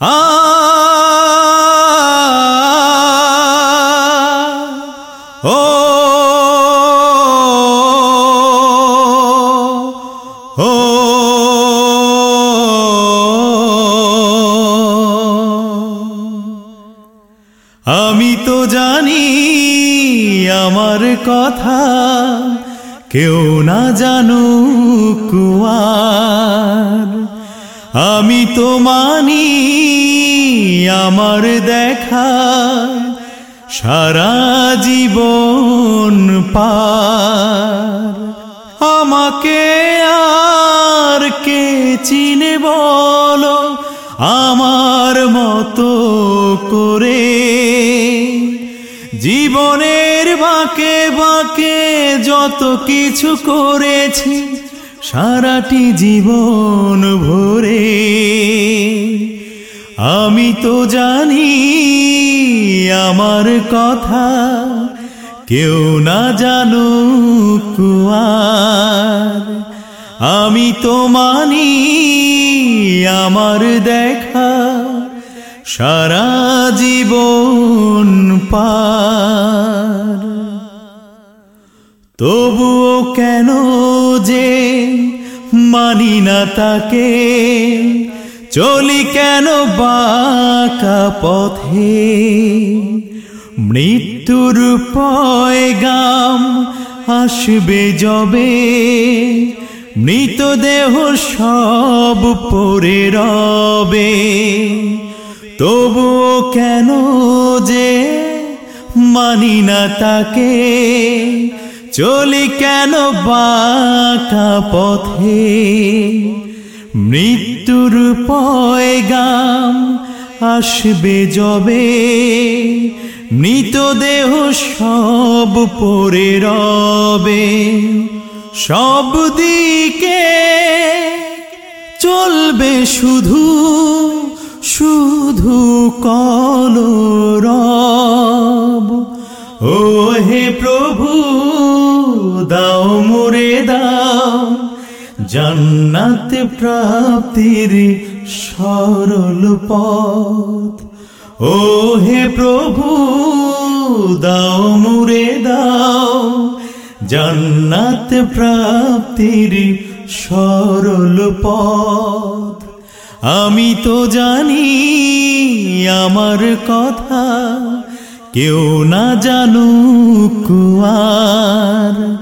ও ও আমি তো জানি আমার কথা কেউ না জানু কুয়ার। আমি তো মানি আমার দেখা সারা জীবন পার। আমাকে আর কে চিনে বলো আমার মতো করে? জীবনের বাঁকে বাঁকে যত কিছু করেছি সারাটি জীবন ভরে। আমি তো জানি আমার কথা, কেউ না জানু কুয়ার আমি তো মানি আমার দেখা, সারা জীবন পার। তবুও কেন যে মানি না তাকে, চলি কেন বাঁকা পথে? মৃত্যুর পয়গাম আসবে যবে মৃতদেহ সব পড়ে রবে। তবুও কেন যে মানি না তাকে চলি কেন বাঁকা পথে? মৃত্যুর পয়গাম আসবে যবে? মৃতদেহ সব পরে রবে। সব দিকে চলবে শুধু শুধু কলরব। ও হে প্রভু, দাও মোরে দাও। জান্নাত প্রাপ্তির সরল পথ। ও হে প্রভু, দাও মোরে দাও। জান্নাত প্রাপ্তির সরল পথ। আমি তো জানি আমার কথা কেউ না জানুক কুয়ার।